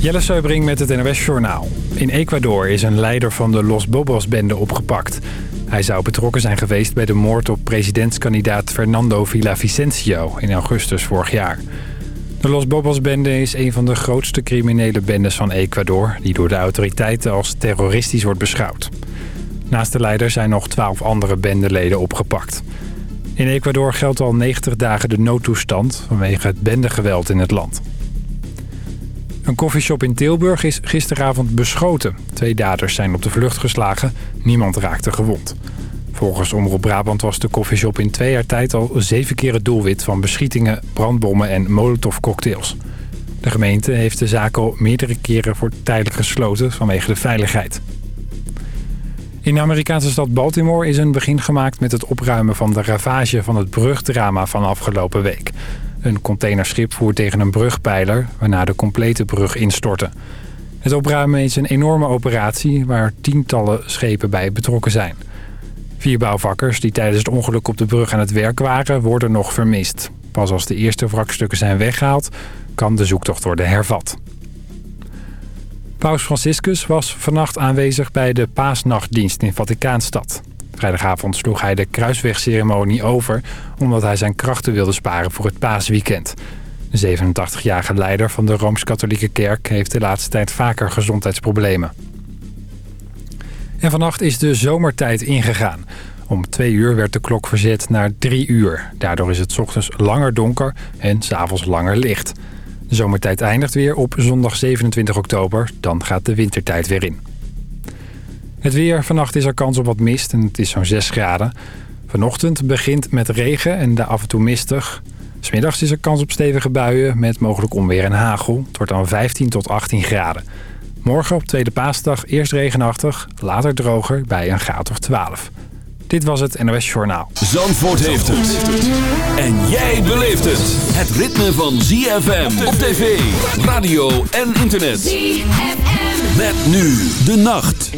Jelle Seubring met het NOS Journaal. In Ecuador is een leider van de Los Bobos-bende opgepakt. Hij zou betrokken zijn geweest bij de moord op presidentskandidaat Fernando Villavicencio in augustus vorig jaar. De Los Bobos-bende is een van de grootste criminele bendes van Ecuador... die door de autoriteiten als terroristisch wordt beschouwd. Naast de leider zijn nog twaalf andere bendeleden opgepakt. In Ecuador geldt al 90 dagen de noodtoestand vanwege het bendegeweld in het land. Een koffieshop in Tilburg is gisteravond beschoten. Twee daders zijn op de vlucht geslagen. Niemand raakte gewond. Volgens Omroep Brabant was de koffieshop in twee jaar tijd al zeven keer het doelwit van beschietingen, brandbommen en molotovcocktails. De gemeente heeft de zaak al meerdere keren voor tijdelijk gesloten vanwege de veiligheid. In de Amerikaanse stad Baltimore is een begin gemaakt met het opruimen van de ravage van het brugdrama van afgelopen week. Een containerschip voert tegen een brugpijler, waarna de complete brug instortte. Het opruimen is een enorme operatie waar tientallen schepen bij betrokken zijn. Vier bouwvakkers die tijdens het ongeluk op de brug aan het werk waren, worden nog vermist. Pas als de eerste wrakstukken zijn weggehaald, kan de zoektocht worden hervat. Paus Franciscus was vannacht aanwezig bij de paasnachtdienst in Vaticaanstad. Vrijdagavond sloeg hij de kruiswegceremonie over... omdat hij zijn krachten wilde sparen voor het paasweekend. De 87-jarige leider van de Rooms-Katholieke Kerk... heeft de laatste tijd vaker gezondheidsproblemen. En vannacht is de zomertijd ingegaan. Om twee uur werd de klok verzet naar drie uur. Daardoor is het ochtends langer donker en s'avonds langer licht. De zomertijd eindigt weer op zondag 27 oktober. Dan gaat de wintertijd weer in. Het weer. Vannacht is er kans op wat mist en het is zo'n 6 graden. Vanochtend begint met regen en de af en toe mistig. Smiddags is er kans op stevige buien met mogelijk onweer en hagel. Het wordt dan 15 tot 18 graden. Morgen op tweede paasdag eerst regenachtig, later droger bij een graad of 12. Dit was het NOS Journaal. Zandvoort heeft het. En jij beleeft het. Het ritme van ZFM op tv, radio en internet. ZFM. Met nu de nacht.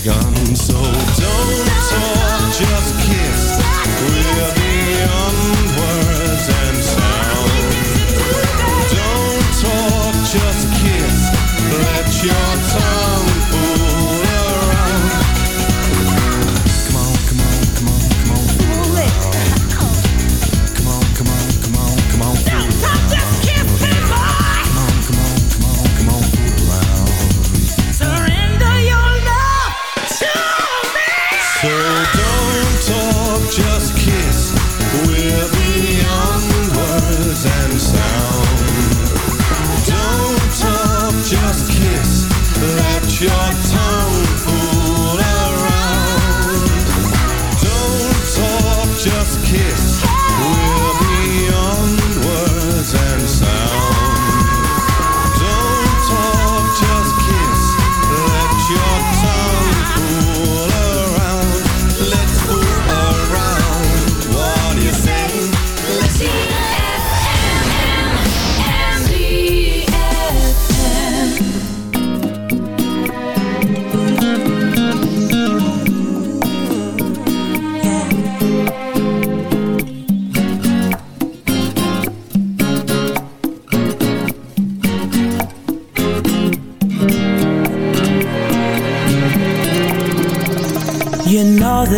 begun. So don't.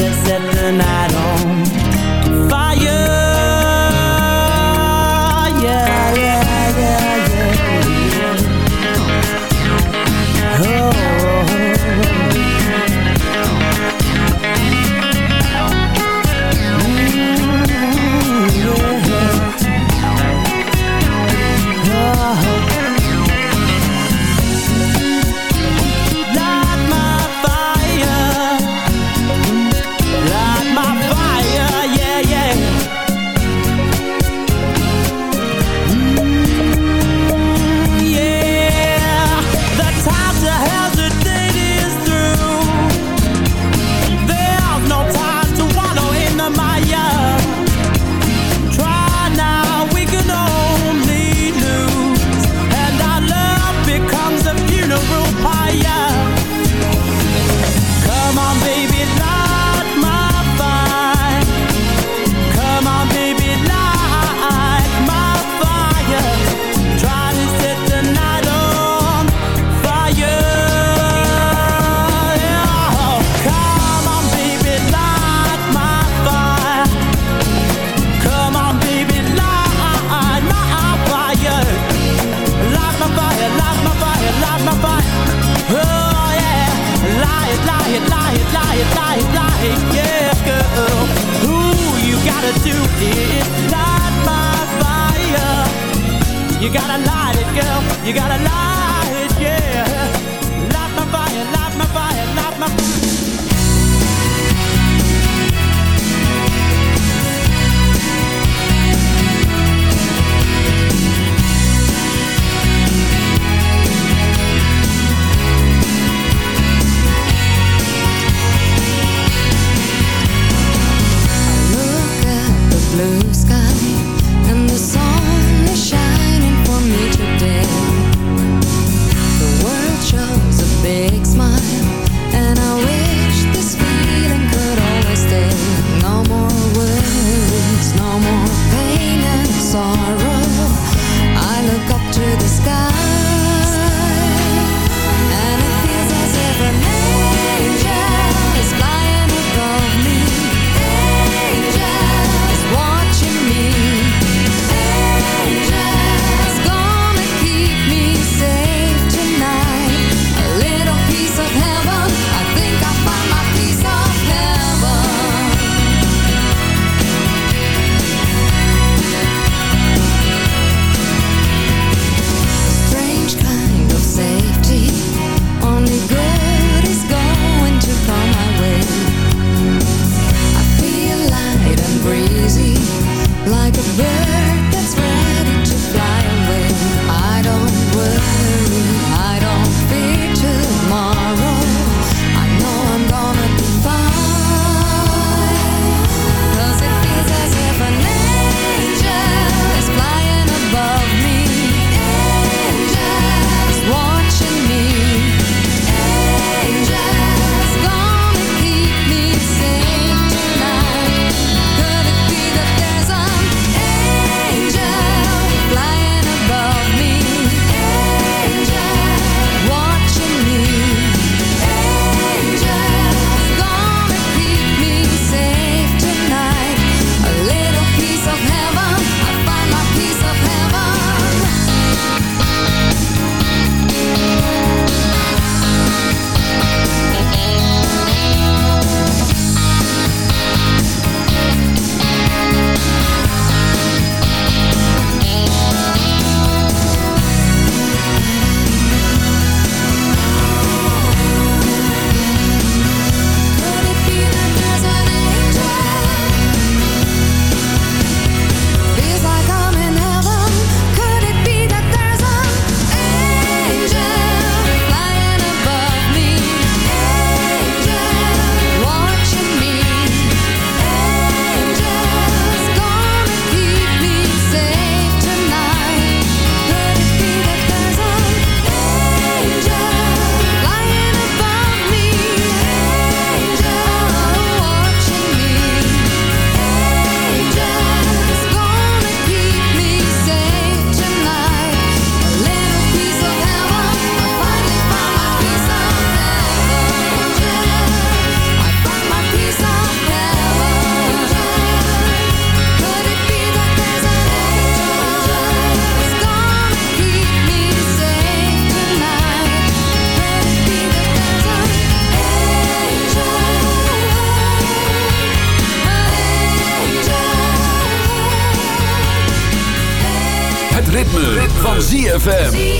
To set the night on fire. ZFM.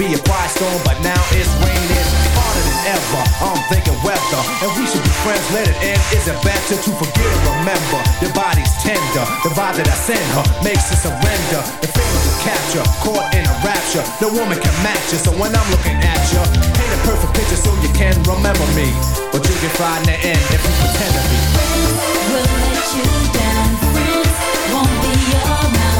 be a firestorm, but now it's raining harder than ever. I'm thinking weather, and we should be friends. Let it end. Is it better to forget or Remember, your body's tender. The vibe that I send her makes her surrender. The feelings of capture, caught in a rapture. No woman can match you, so when I'm looking at you, paint a perfect picture so you can remember me. But you can find the end if you pretend to be. Friends will let you down. Friends won't be around.